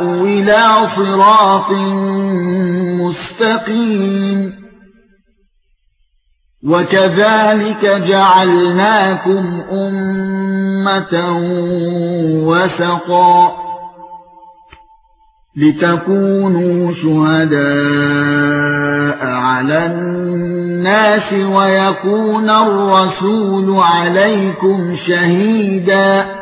إلى صراط مستقيم. وكذلك جعلناكم أمة وسطا لتكونوا شهداء على الناس ويكون الرسول عليكم شهيدا.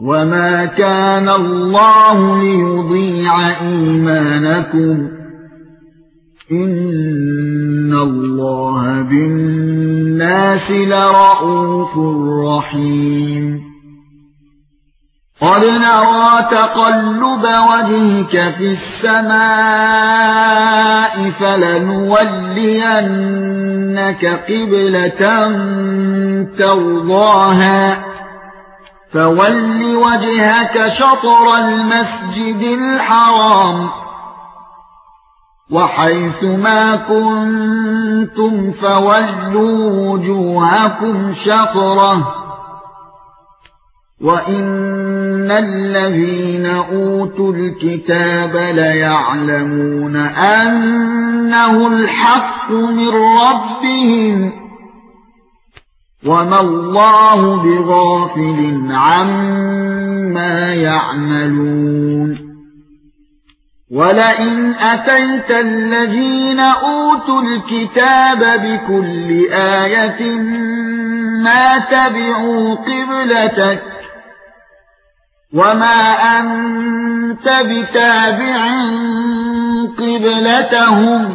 وما كان الله ليضيع ايمانكم ان الله بالناس لرؤوف رحيم قد نرى تقلب وجهك في السماء فلنولينك قبلة ترضاها فول وجهك شطر المسجد الحرام وحيث ما كنتم فولوا وجوهكم شطره وإن الذين أوتوا الكتاب ليعلمون أنه الحق من ربهم وما الله بغافل عما يعملون ولئن اتيت الذين اوتوا الكتاب بكل إيه ما تبعوا قبلتك وما انت بتابع قبلتهم